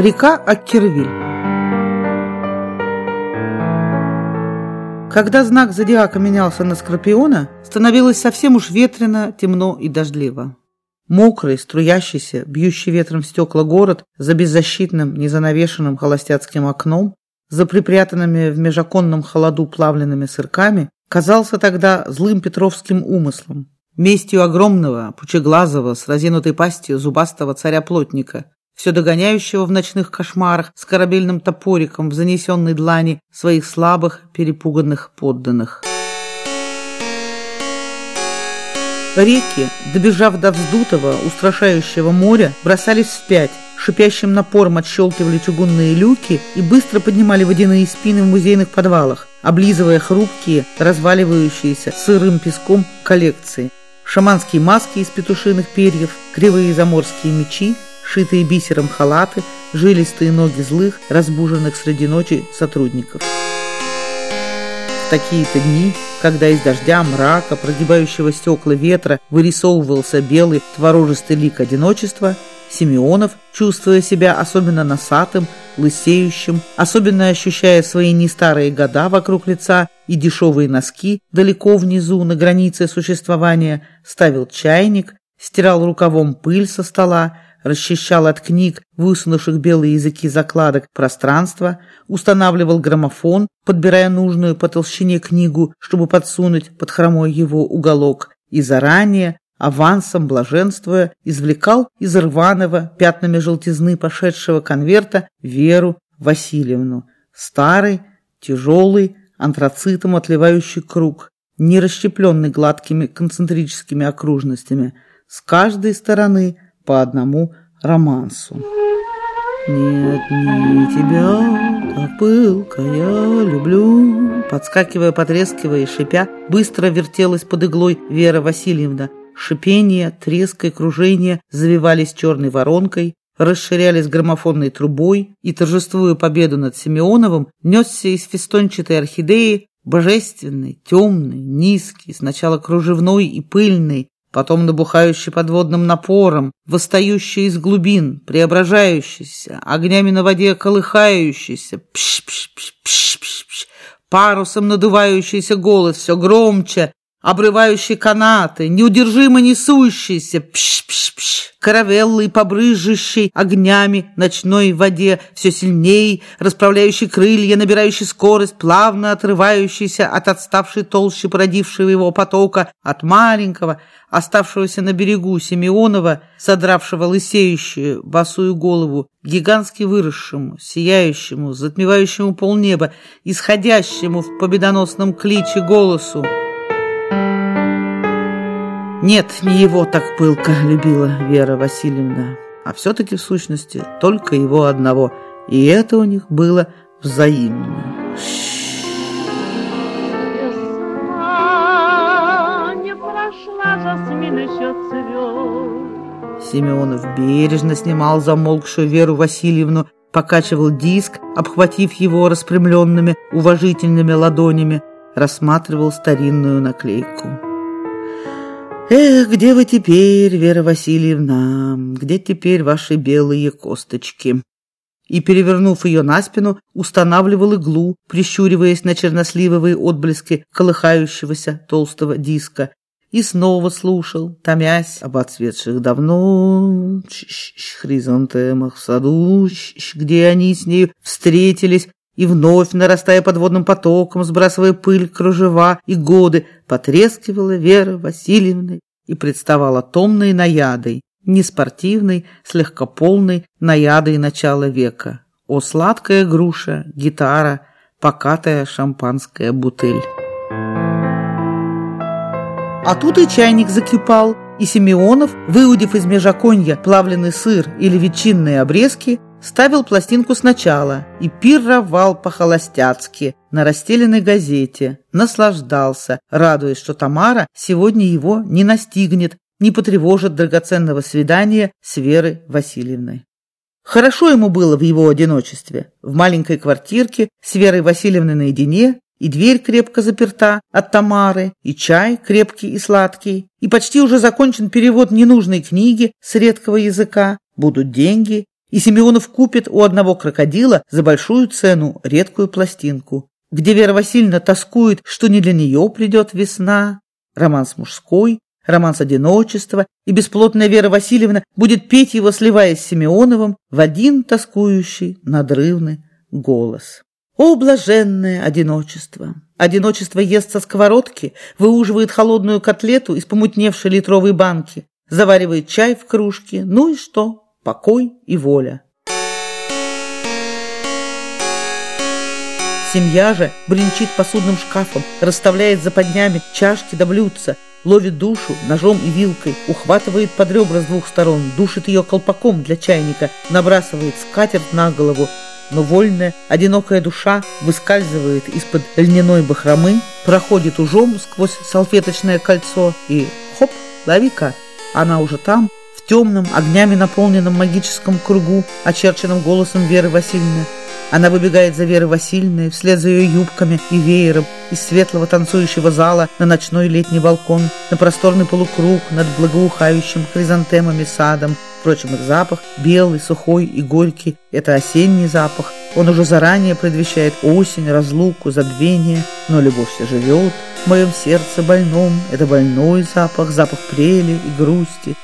Река Аккервиль. Когда знак зодиака менялся на Скорпиона, становилось совсем уж ветрено, темно и дождливо. Мокрый, струящийся, бьющий ветром в стекла город за беззащитным, незанавешенным холостяцким окном, за припрятанными в межоконном холоду плавленными сырками, казался тогда злым петровским умыслом, местью огромного, пучеглазого, с разинутой пастью зубастого царя-плотника, все догоняющего в ночных кошмарах с корабельным топориком в занесенной длани своих слабых, перепуганных подданных. Реки, добежав до вздутого, устрашающего моря, бросались вспять, шипящим напором отщелкивали чугунные люки и быстро поднимали водяные спины в музейных подвалах, облизывая хрупкие, разваливающиеся сырым песком коллекции. Шаманские маски из петушиных перьев, кривые заморские мечи, шитые бисером халаты, жилистые ноги злых, разбуженных среди ночи сотрудников. В такие-то дни, когда из дождя, мрака, прогибающего стекла ветра вырисовывался белый творожистый лик одиночества, Симеонов, чувствуя себя особенно носатым, лысеющим, особенно ощущая свои нестарые года вокруг лица и дешевые носки далеко внизу, на границе существования, ставил чайник, стирал рукавом пыль со стола, расчищал от книг, высунувших белые языки закладок, пространство, устанавливал граммофон, подбирая нужную по толщине книгу, чтобы подсунуть под хромой его уголок, и заранее, авансом блаженствуя, извлекал из рваного пятнами желтизны пошедшего конверта Веру Васильевну. Старый, тяжелый, антрацитом отливающий круг, не расщепленный гладкими концентрическими окружностями, с каждой стороны – по одному романсу. «Нет, не тебя, так пылко я люблю». Подскакивая, потрескивая и шипя, быстро вертелась под иглой Вера Васильевна. Шипение, треск и кружение завивались черной воронкой, расширялись граммофонной трубой, и, торжествуя победу над Симеоновым, несся из фестончатой орхидеи, божественный, темный, низкий, сначала кружевной и пыльный, потом набухающий подводным напором, восстающий из глубин, преображающийся, огнями на воде колыхающийся, пш-пш-пш-пш-пш, парусом надувающийся голос все громче, обрывающий канаты, неудержимо несущийся, пш-пш-пш, каравеллы, побрызжущий огнями ночной воде, все сильней, расправляющий крылья, набирающий скорость, плавно отрывающийся от отставшей толщи породившего его потока, от маленького, оставшегося на берегу Симеонова, содравшего лысеющую босую голову, гигантски выросшему, сияющему, затмевающему полнеба, исходящему в победоносном кличе голосу. Нет, не его так пылко любила Вера Васильевна, а все-таки в сущности только его одного, и это у них было взаимно. Семенов бережно снимал замолкшую Веру Васильевну, покачивал диск, обхватив его распрямленными, уважительными ладонями, рассматривал старинную наклейку. «Эх, где вы теперь, Вера Васильевна? Где теперь ваши белые косточки?» И, перевернув ее на спину, устанавливал иглу, прищуриваясь на черносливовые отблески колыхающегося толстого диска, и снова слушал, томясь об отцветших давно хризантемах в саду, где они с ней встретились, и вновь, нарастая подводным потоком, сбрасывая пыль, кружева и годы, потрескивала Вера Васильевна и представала томной наядой, неспортивной, слегка полной наядой начала века. О, сладкая груша, гитара, покатая шампанская бутыль. А тут и чайник закипал, и Симеонов, выудив из межаконья плавленый сыр или ветчинные обрезки, ставил пластинку сначала и пировал по-холостяцки на расстеленной газете, наслаждался, радуясь, что Тамара сегодня его не настигнет, не потревожит драгоценного свидания с Верой Васильевной. Хорошо ему было в его одиночестве, в маленькой квартирке с Верой Васильевной наедине, и дверь крепко заперта от Тамары, и чай крепкий и сладкий, и почти уже закончен перевод ненужной книги с редкого языка, будут деньги, и Симеонов купит у одного крокодила за большую цену редкую пластинку, где Вера Васильевна тоскует, что не для нее придет весна, романс мужской, романс одиночества, и бесплотная Вера Васильевна будет петь его, сливаясь с Симеоновым, в один тоскующий, надрывный голос. О, блаженное одиночество! Одиночество ест со сковородки, выуживает холодную котлету из помутневшей литровой банки, заваривает чай в кружке, ну и что? Покой и воля. Семья же бренчит посудным шкафом, расставляет за поднями чашки да блюдца, ловит душу ножом и вилкой, ухватывает под ребра с двух сторон, душит ее колпаком для чайника, набрасывает скатерть на голову, но вольная, одинокая душа выскальзывает из-под льняной бахромы, проходит ужом сквозь салфеточное кольцо и хоп, лови-ка, она уже там, темном, огнями наполненном магическом кругу, очерченном голосом Веры Васильевны. Она выбегает за Верой Васильевной, вслед за ее юбками и веером, из светлого танцующего зала на ночной летний балкон, на просторный полукруг над благоухающим хризантемами садом. Впрочем, их запах, белый, сухой и горький, это осенний запах. Он уже заранее предвещает осень, разлуку, забвение, но любовь все живет. В моем сердце больном это больной запах, запах прели и грусти,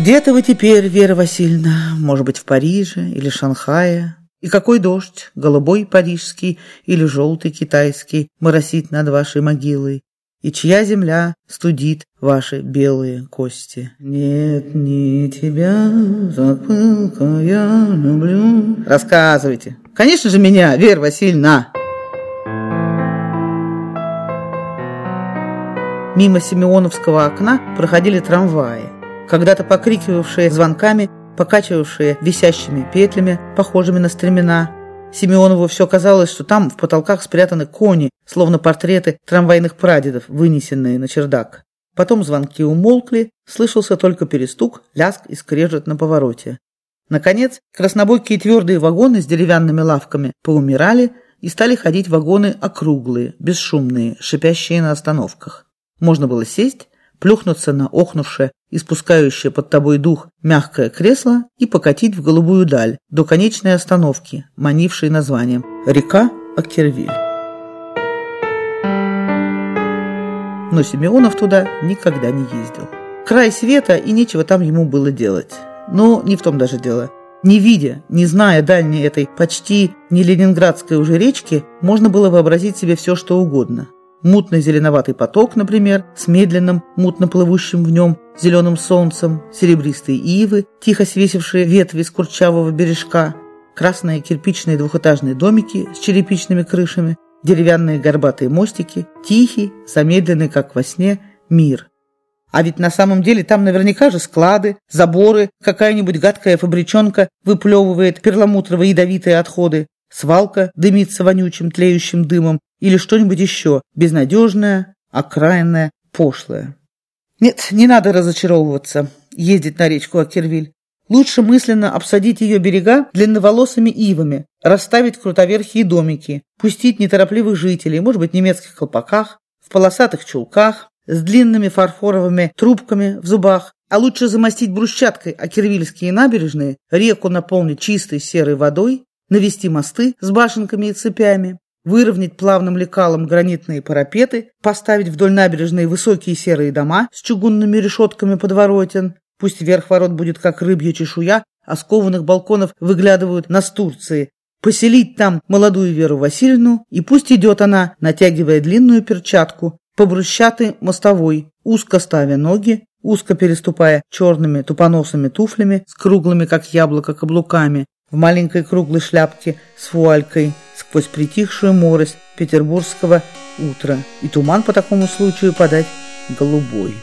Где-то вы теперь, Вера Васильевна, может быть, в Париже или Шанхае. И какой дождь, голубой парижский или желтый китайский, моросит над вашей могилой, и чья земля студит ваши белые кости. Нет, не тебя, так я люблю. Рассказывайте. Конечно же меня, Вера Васильевна. Мимо Симеоновского окна проходили трамваи когда-то покрикивавшие звонками, покачивавшие висящими петлями, похожими на стремена. Семенову все казалось, что там в потолках спрятаны кони, словно портреты трамвайных прадедов, вынесенные на чердак. Потом звонки умолкли, слышался только перестук, ляск и скрежет на повороте. Наконец, краснобокие твердые вагоны с деревянными лавками поумирали, и стали ходить вагоны округлые, бесшумные, шипящие на остановках. Можно было сесть, плюхнуться на охнувшее, испускающее под тобой дух мягкое кресло и покатить в голубую даль до конечной остановки, манившей названием «Река Акервиль». Но Симеонов туда никогда не ездил. Край света, и нечего там ему было делать. Но не в том даже дело. Не видя, не зная дальней этой почти не ленинградской уже речки, можно было вообразить себе все, что угодно – Мутно-зеленоватый поток, например, с медленным, мутно плывущим в нем зеленым солнцем, серебристые ивы, тихо свесившие ветви с курчавого бережка, красные кирпичные двухэтажные домики с черепичными крышами, деревянные горбатые мостики, тихий, замедленный, как во сне, мир. А ведь на самом деле там наверняка же склады, заборы, какая-нибудь гадкая фабричонка выплевывает перламутровые ядовитые отходы, свалка дымится вонючим тлеющим дымом, или что-нибудь еще безнадежное, окраинное, пошлое. Нет, не надо разочаровываться, ездить на речку Акервиль. Лучше мысленно обсадить ее берега длинноволосыми ивами, расставить крутоверхие домики, пустить неторопливых жителей, может быть, в немецких колпаках, в полосатых чулках, с длинными фарфоровыми трубками в зубах, а лучше замостить брусчаткой акервильские набережные, реку наполнить чистой серой водой, навести мосты с башенками и цепями, выровнять плавным лекалом гранитные парапеты, поставить вдоль набережной высокие серые дома с чугунными решетками подворотен. Пусть верх ворот будет как рыбья чешуя, а с кованых балконов выглядывают Настурции. Поселить там молодую Веру Васильевну, и пусть идет она, натягивая длинную перчатку, по брусчатой мостовой, узко ставя ноги, узко переступая черными тупоносыми туфлями с круглыми, как яблоко, каблуками, в маленькой круглой шляпке с вуалькой сквозь притихшую морость петербургского утра, и туман по такому случаю подать голубой.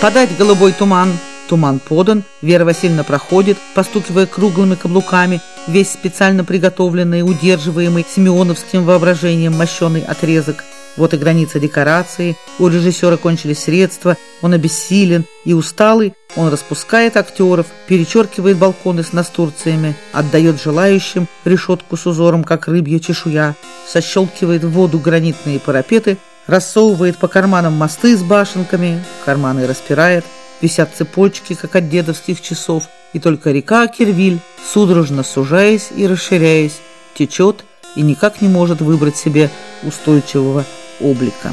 Подать голубой туман. Туман подан, Вера Васильевна проходит, постукивая круглыми каблуками, весь специально приготовленный, удерживаемый Симеоновским воображением мощеный отрезок – вот и граница декорации, у режиссера кончились средства, он обессилен и усталый, он распускает актеров, перечеркивает балконы с настурциями, отдает желающим решетку с узором, как рыбья чешуя, сощелкивает в воду гранитные парапеты, рассовывает по карманам мосты с башенками, карманы распирает, висят цепочки, как от дедовских часов, и только река Кирвиль, судорожно сужаясь и расширяясь, течет и никак не может выбрать себе устойчивого облика.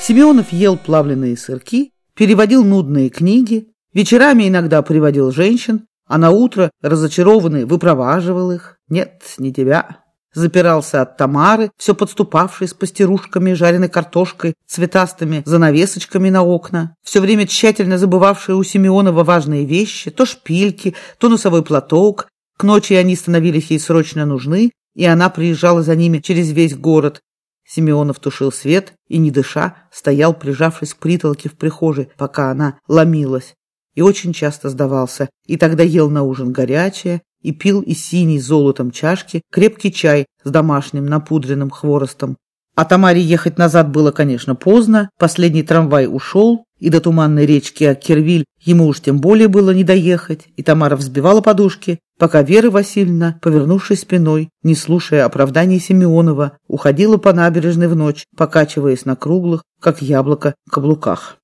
Семенов ел плавленые сырки, переводил нудные книги, вечерами иногда приводил женщин, а на утро разочарованный выпроваживал их. Нет, не тебя. Запирался от Тамары, все подступавшей с пастерушками, жареной картошкой, цветастыми занавесочками на окна, все время тщательно забывавшие у Симеонова важные вещи, то шпильки, то носовой платок. К ночи они становились ей срочно нужны, и она приезжала за ними через весь город. Симеонов тушил свет и, не дыша, стоял, прижавшись к притолке в прихожей, пока она ломилась и очень часто сдавался, и тогда ел на ужин горячее и пил из синей золотом чашки крепкий чай с домашним напудренным хворостом. А Тамаре ехать назад было, конечно, поздно, последний трамвай ушел, и до туманной речки Акервиль ему уж тем более было не доехать, и Тамара взбивала подушки, пока Вера Васильевна, повернувшись спиной, не слушая оправданий Симеонова, уходила по набережной в ночь, покачиваясь на круглых, как яблоко, каблуках.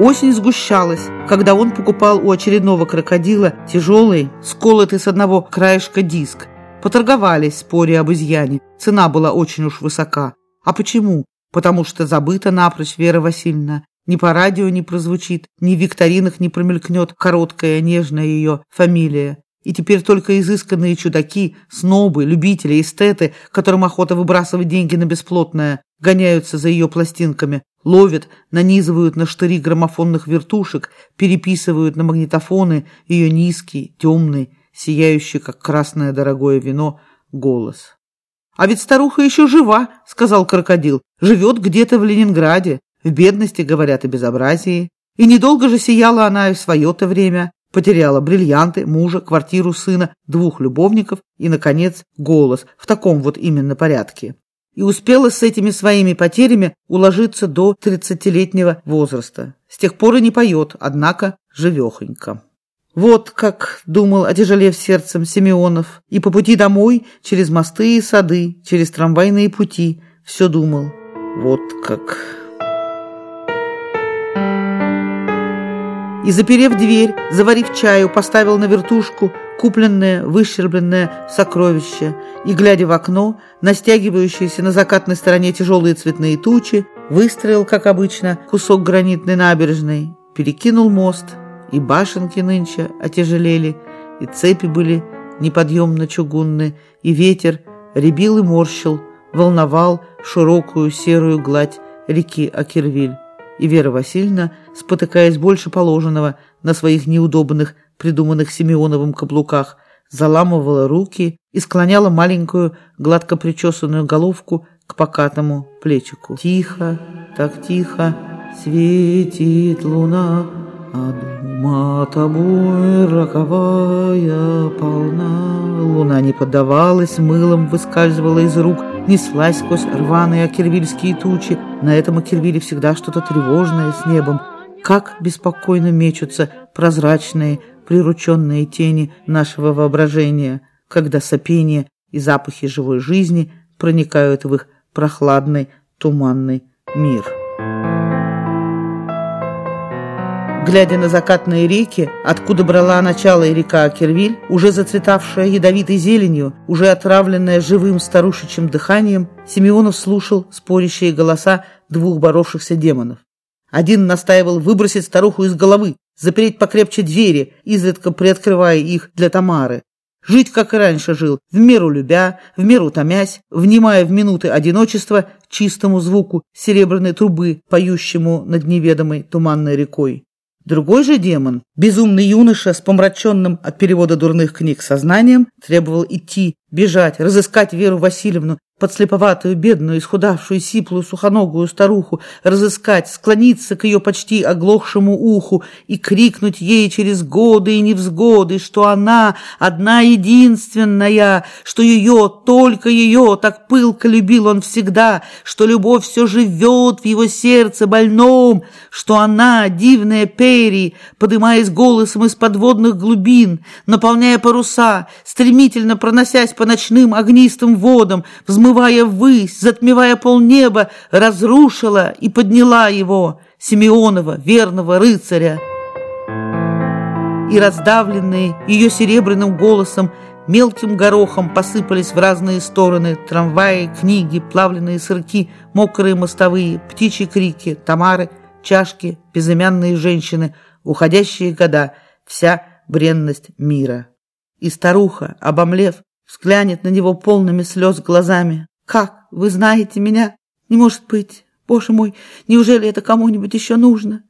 Осень сгущалась, когда он покупал у очередного крокодила тяжелый, сколотый с одного краешка диск. Поторговались, споря об изъяне. Цена была очень уж высока. А почему? Потому что забыта напрочь Вера Васильевна. Ни по радио не прозвучит, ни в викторинах не промелькнет короткая нежная ее фамилия. И теперь только изысканные чудаки, снобы, любители, эстеты, которым охота выбрасывать деньги на бесплотное, гоняются за ее пластинками, ловят, нанизывают на штыри граммофонных вертушек, переписывают на магнитофоны ее низкий, темный, сияющий, как красное дорогое вино, голос. «А ведь старуха еще жива», — сказал крокодил, — «живет где-то в Ленинграде, в бедности, говорят, и безобразии. И недолго же сияла она и в свое-то время, потеряла бриллианты, мужа, квартиру сына, двух любовников и, наконец, голос в таком вот именно порядке и успела с этими своими потерями уложиться до тридцатилетнего возраста. С тех пор и не поет, однако живехонько. Вот как думал, отяжелев сердцем Симеонов, и по пути домой, через мосты и сады, через трамвайные пути, все думал. Вот как... И, заперев дверь, заварив чаю, поставил на вертушку купленное, выщербленное сокровище, и, глядя в окно, на стягивающиеся на закатной стороне тяжелые цветные тучи, выстроил, как обычно, кусок гранитной набережной, перекинул мост, и башенки нынче отяжелели, и цепи были неподъемно чугунны, и ветер ребил и морщил, волновал широкую серую гладь реки Акервиль и Вера Васильевна, спотыкаясь больше положенного на своих неудобных, придуманных Симеоновым каблуках, заламывала руки и склоняла маленькую, гладко причесанную головку к покатому плечику. Тихо, так тихо, светит луна, а дума тобой роковая полна. Луна не поддавалась, мылом выскальзывала из рук, неслась сквозь рваные акервильские тучи. На этом акервиле всегда что-то тревожное с небом. Как беспокойно мечутся прозрачные, прирученные тени нашего воображения, когда сопение и запахи живой жизни проникают в их прохладный, туманный мир. Глядя на закатные реки, откуда брала начало и река Акервиль, уже зацветавшая ядовитой зеленью, уже отравленная живым старушечьим дыханием, Симеонов слушал спорящие голоса двух боровшихся демонов. Один настаивал выбросить старуху из головы, запереть покрепче двери, изредка приоткрывая их для Тамары. Жить, как и раньше жил, в меру любя, в меру томясь, внимая в минуты одиночества чистому звуку серебряной трубы, поющему над неведомой туманной рекой. Другой же демон, безумный юноша с помраченным от перевода дурных книг сознанием, требовал идти, бежать, разыскать Веру Васильевну, подслеповатую, бедную, исхудавшую, сиплую, сухоногую старуху, разыскать, склониться к ее почти оглохшему уху и крикнуть ей через годы и невзгоды, что она одна единственная, что ее, только ее, так пылко любил он всегда, что любовь все живет в его сердце больном, что она, дивная Пери, подымаясь голосом из подводных глубин, наполняя паруса, стремительно проносясь по ночным огнистым водам, взмывая ввысь, затмевая полнеба, разрушила и подняла его, Симеонова, верного рыцаря. И раздавленные ее серебряным голосом мелким горохом посыпались в разные стороны трамваи, книги, плавленые сырки, мокрые мостовые, птичьи крики, тамары, чашки, безымянные женщины, уходящие года, вся бренность мира. И старуха, обомлев, взглянет на него полными слез глазами. «Как? Вы знаете меня? Не может быть! Боже мой, неужели это кому-нибудь еще нужно?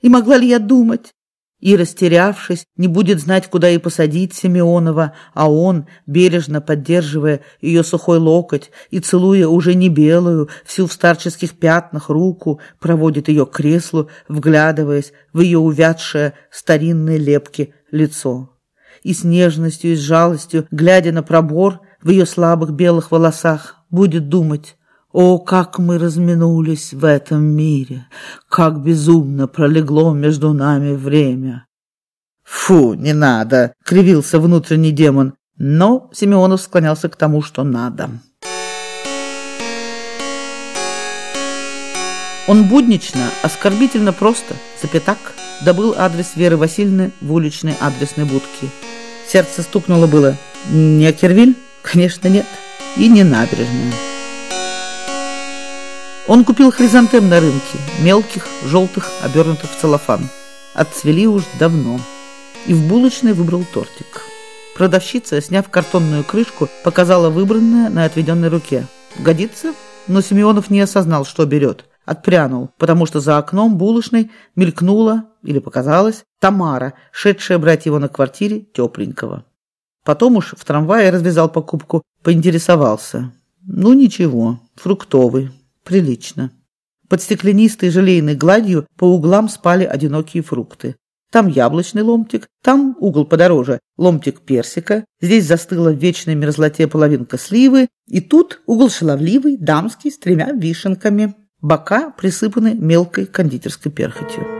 И могла ли я думать?» И, растерявшись, не будет знать, куда и посадить Симеонова, а он, бережно поддерживая ее сухой локоть и целуя уже не белую, всю в старческих пятнах руку, проводит ее к креслу, вглядываясь в ее увядшее старинной лепки лицо и с нежностью и с жалостью, глядя на пробор в ее слабых белых волосах, будет думать, «О, как мы разминулись в этом мире! Как безумно пролегло между нами время!» «Фу, не надо!» — кривился внутренний демон. Но Симеонов склонялся к тому, что надо. Он буднично, оскорбительно просто, запятак, добыл адрес Веры Васильевны в уличной адресной будке. Сердце стукнуло было. Не Акервиль? Конечно, нет. И не набережная. Он купил хризантем на рынке, мелких, желтых, обернутых в целлофан. Отцвели уж давно. И в булочной выбрал тортик. Продавщица, сняв картонную крышку, показала выбранное на отведенной руке. Годится? Но Семенов не осознал, что берет отпрянул, потому что за окном булочной мелькнула, или показалось, Тамара, шедшая брать его на квартире тепленького. Потом уж в трамвае развязал покупку, поинтересовался. Ну ничего, фруктовый, прилично. Под стеклянистой желейной гладью по углам спали одинокие фрукты. Там яблочный ломтик, там угол подороже, ломтик персика, здесь застыла в вечной мерзлоте половинка сливы, и тут угол шаловливый, дамский, с тремя вишенками. Бока присыпаны мелкой кондитерской перхотью.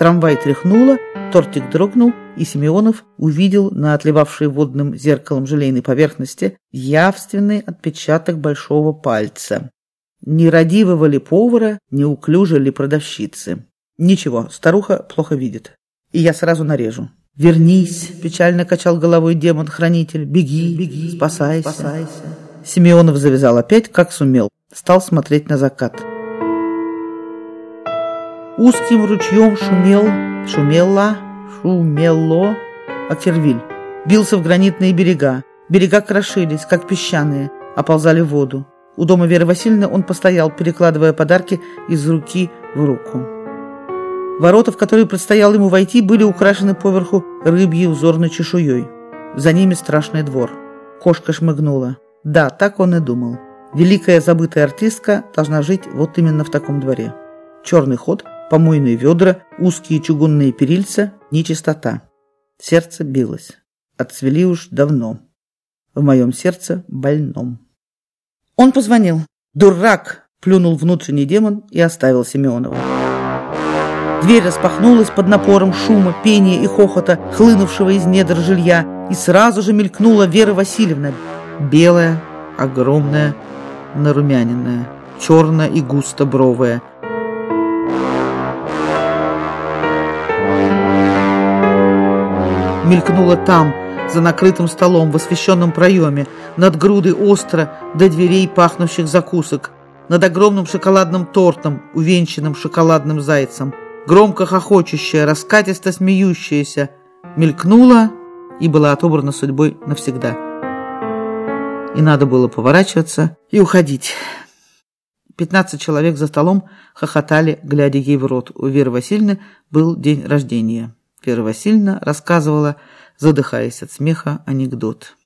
Трамвай тряхнуло, тортик дрогнул, и Симеонов увидел на отливавшей водным зеркалом желейной поверхности явственный отпечаток большого пальца. Нерадивого ли повара, неуклюже ли продавщицы. Ничего, старуха плохо видит. И я сразу нарежу. «Вернись!» – печально качал головой демон-хранитель. «Беги, беги, спасайся!» спасайся. Симеонов завязал опять, как сумел. Стал смотреть на закат. Узким ручьем шумел, шумела, шумело Акервиль. Бился в гранитные берега. Берега крошились, как песчаные, оползали в воду. У дома Веры Васильевны он постоял, перекладывая подарки из руки в руку. Ворота, в которые предстояло ему войти, были украшены поверху рыбьей узорной чешуей. За ними страшный двор. Кошка шмыгнула. Да, так он и думал. Великая забытая артистка должна жить вот именно в таком дворе. Черный ход, помойные ведра, узкие чугунные перильца, нечистота. Сердце билось. Отцвели уж давно. В моем сердце больном. Он позвонил. «Дурак!» – плюнул внутренний демон и оставил Семенова. Дверь распахнулась под напором шума, пения и хохота, хлынувшего из недр жилья, и сразу же мелькнула Вера Васильевна, белая, огромная, нарумяненная, черно и густо бровая. Мелькнула там, за накрытым столом в освещенном проеме, над грудой остро до дверей пахнущих закусок, над огромным шоколадным тортом, увенчанным шоколадным зайцем, громко хохочущая, раскатисто смеющаяся, мелькнула и была отобрана судьбой навсегда и надо было поворачиваться и уходить. Пятнадцать человек за столом хохотали, глядя ей в рот. У Веры Васильевны был день рождения. Вера Васильевна рассказывала, задыхаясь от смеха, анекдот.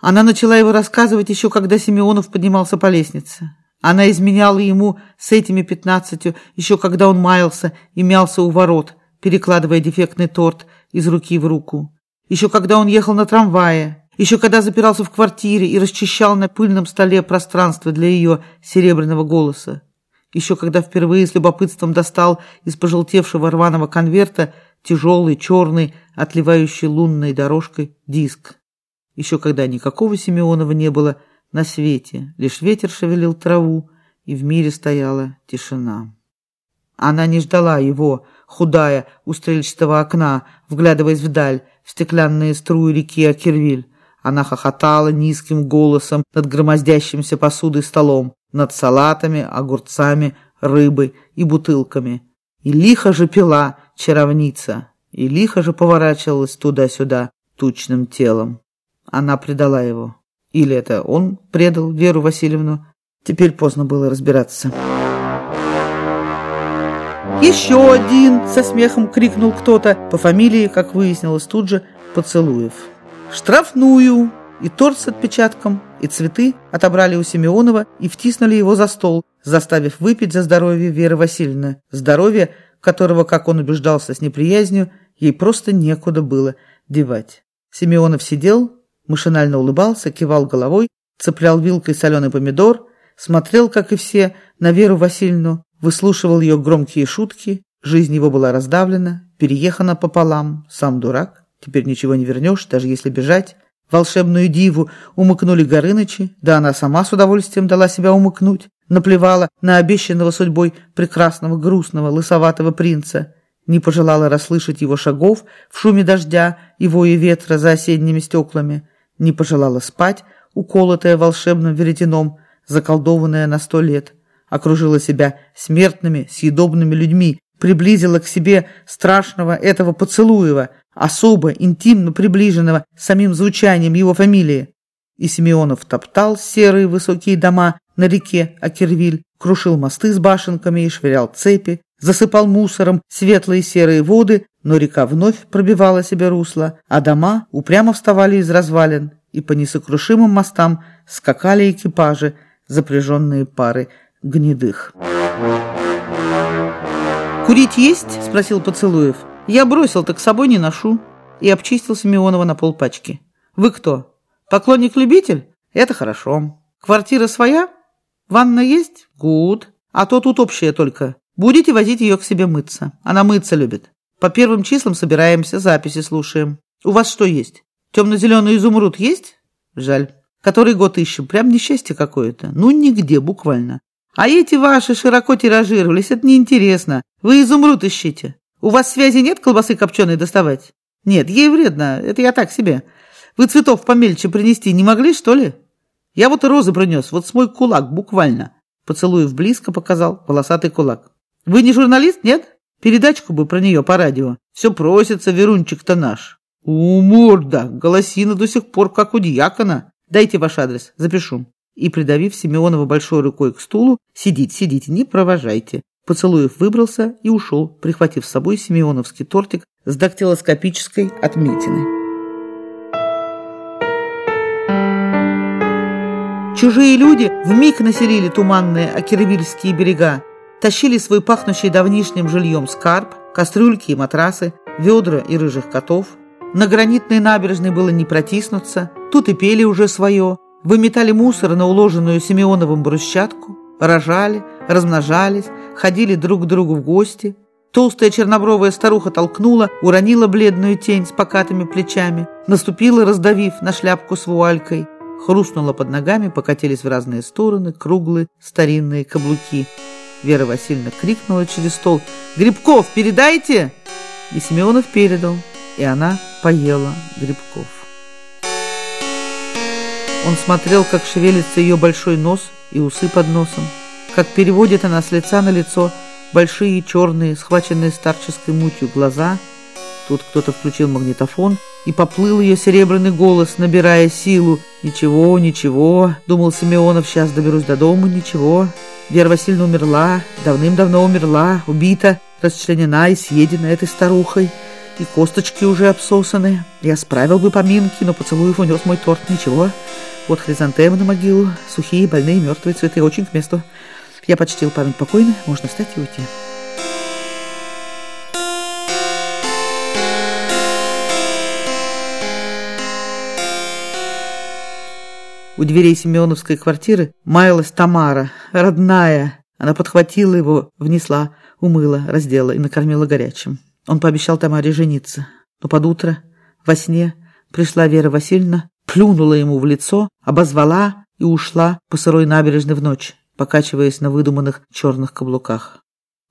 Она начала его рассказывать еще, когда Симеонов поднимался по лестнице. Она изменяла ему с этими пятнадцатью, еще когда он маялся и мялся у ворот, перекладывая дефектный торт из руки в руку. Еще когда он ехал на трамвае, еще когда запирался в квартире и расчищал на пыльном столе пространство для ее серебряного голоса. Еще когда впервые с любопытством достал из пожелтевшего рваного конверта тяжелый, черный, отливающий лунной дорожкой диск. Еще когда никакого Симеонова не было, на свете, лишь ветер шевелил траву, и в мире стояла тишина. Она не ждала его, худая, у стрельчатого окна, вглядываясь вдаль, в стеклянные струи реки Акервиль. Она хохотала низким голосом над громоздящимся посудой столом, над салатами, огурцами, рыбой и бутылками. И лихо же пила чаровница, и лихо же поворачивалась туда-сюда тучным телом. Она предала его. Или это он предал Веру Васильевну? Теперь поздно было разбираться. «Еще один!» — со смехом крикнул кто-то, по фамилии, как выяснилось тут же, Поцелуев. «Штрафную!» И торт с отпечатком, и цветы отобрали у Симеонова и втиснули его за стол, заставив выпить за здоровье Веры Васильевны. Здоровье, которого, как он убеждался с неприязнью, ей просто некуда было девать. Симеонов сидел, машинально улыбался, кивал головой, цеплял вилкой соленый помидор, смотрел, как и все, на Веру Васильевну, выслушивал ее громкие шутки, жизнь его была раздавлена, переехана пополам, сам дурак, теперь ничего не вернешь, даже если бежать. Волшебную диву умыкнули Горынычи, да она сама с удовольствием дала себя умыкнуть, наплевала на обещанного судьбой прекрасного, грустного, лысоватого принца не пожелала расслышать его шагов в шуме дождя и вое ветра за осенними стеклами не пожелала спать, уколотая волшебным веретеном, заколдованная на сто лет, окружила себя смертными, съедобными людьми, приблизила к себе страшного этого поцелуева, особо интимно приближенного самим звучанием его фамилии. И Симеонов топтал серые высокие дома на реке Акервиль, крушил мосты с башенками и швырял цепи, засыпал мусором светлые серые воды, но река вновь пробивала себе русло, а дома упрямо вставали из развалин, и по несокрушимым мостам скакали экипажи, запряженные пары гнедых. «Курить есть?» – спросил Поцелуев. «Я бросил, так с собой не ношу». И обчистил Симеонова на полпачки. «Вы кто? Поклонник-любитель? Это хорошо. Квартира своя? Ванна есть? Гуд. А то тут общая только. Будете возить ее к себе мыться. Она мыться любит. По первым числам собираемся, записи слушаем. У вас что есть? Темно-зеленый изумруд есть? Жаль. Который год ищем. Прям несчастье какое-то. Ну, нигде, буквально. А эти ваши широко тиражировались, это неинтересно. Вы изумруд ищите. У вас связи нет колбасы копченой доставать? Нет, ей вредно, это я так себе. Вы цветов помельче принести не могли, что ли? Я вот и розы принес, вот с мой кулак, буквально. Поцелуев близко показал волосатый кулак. Вы не журналист, нет? Передачку бы про нее по радио. Все просится, Верунчик-то наш. У, морда, голосина до сих пор как у дьякона. Дайте ваш адрес, запишу. И, придавив Симеонова большой рукой к стулу, сидите, сидите, не провожайте. Поцелуев выбрался и ушел, прихватив с собой симеоновский тортик с дактилоскопической отметиной. Чужие люди вмиг населили туманные Акервильские берега, тащили свой пахнущий давнишним жильем скарб, кастрюльки и матрасы, ведра и рыжих котов. На гранитной набережной было не протиснуться, тут и пели уже свое, выметали мусор на уложенную Симеоновым брусчатку, рожали, размножались, ходили друг к другу в гости. Толстая чернобровая старуха толкнула, уронила бледную тень с покатыми плечами, наступила, раздавив на шляпку с вуалькой, хрустнула под ногами, покатились в разные стороны круглые старинные каблуки. Вера Васильевна крикнула через стол «Грибков передайте!» И Семенов передал, и она поела грибков. Он смотрел, как шевелится ее большой нос и усы под носом, как переводит она с лица на лицо большие черные, схваченные старческой мутью глаза. Тут кто-то включил магнитофон, и поплыл ее серебряный голос, набирая силу. «Ничего, ничего», — думал Симеонов, — «сейчас доберусь до дома, ничего». Вера Васильевна умерла, давным-давно умерла, убита, расчленена и съедена этой старухой. И косточки уже обсосаны. Я справил бы поминки, но поцелуев унес мой торт. Ничего. Вот хризантемы на могилу, сухие, больные, мертвые цветы, очень к месту. Я почтил память покойной, можно встать и уйти. У дверей Семеновской квартиры маялась Тамара, родная. Она подхватила его, внесла, умыла, раздела и накормила горячим. Он пообещал Тамаре жениться. Но под утро, во сне, пришла Вера Васильевна, плюнула ему в лицо, обозвала и ушла по сырой набережной в ночь, покачиваясь на выдуманных черных каблуках.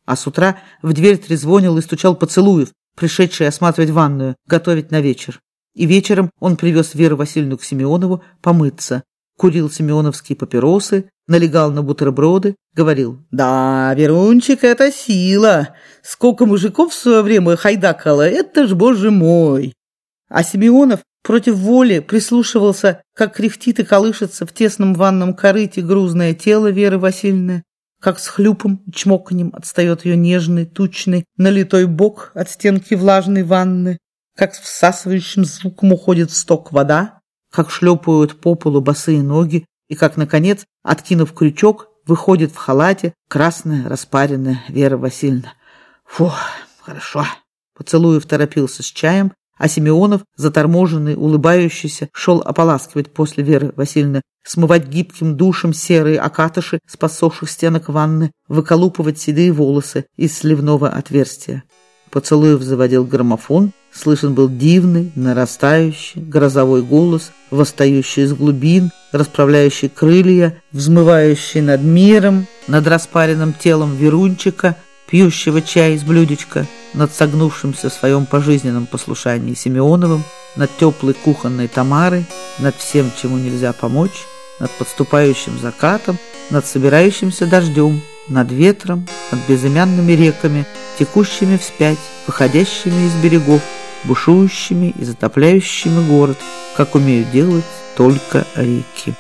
А с утра в дверь трезвонил и стучал поцелуев, пришедший осматривать ванную, готовить на вечер. И вечером он привез Веру Васильевну к Симеонову помыться, курил семеновские папиросы, налегал на бутерброды, говорил, «Да, Верунчик, это сила! Сколько мужиков в свое время хайдакало, это ж, боже мой!» А Симеонов против воли прислушивался, как кряхтит и колышется в тесном ванном корыте грузное тело Веры Васильевны, как с хлюпом и чмоканьем отстает ее нежный, тучный, налитой бок от стенки влажной ванны, как с всасывающим звуком уходит в сток вода, как шлепают по полу босые ноги и как, наконец, откинув крючок, выходит в халате красная распаренная Вера Васильевна. Фу, хорошо. Поцелуев торопился с чаем, а Симеонов, заторможенный, улыбающийся, шел ополаскивать после Веры Васильевны, смывать гибким душем серые окатыши с посохших стенок ванны, выколупывать седые волосы из сливного отверстия. Поцелуев заводил граммофон, слышен был дивный, нарастающий, грозовой голос, восстающий из глубин, расправляющий крылья, взмывающий над миром, над распаренным телом Верунчика, пьющего чай из блюдечка, над согнувшимся в своем пожизненном послушании Симеоновым, над теплой кухонной Тамарой, над всем, чему нельзя помочь, над подступающим закатом, над собирающимся дождем, над ветром, над безымянными реками, текущими вспять, выходящими из берегов, бушующими и затопляющими город, как умеют делать только реки.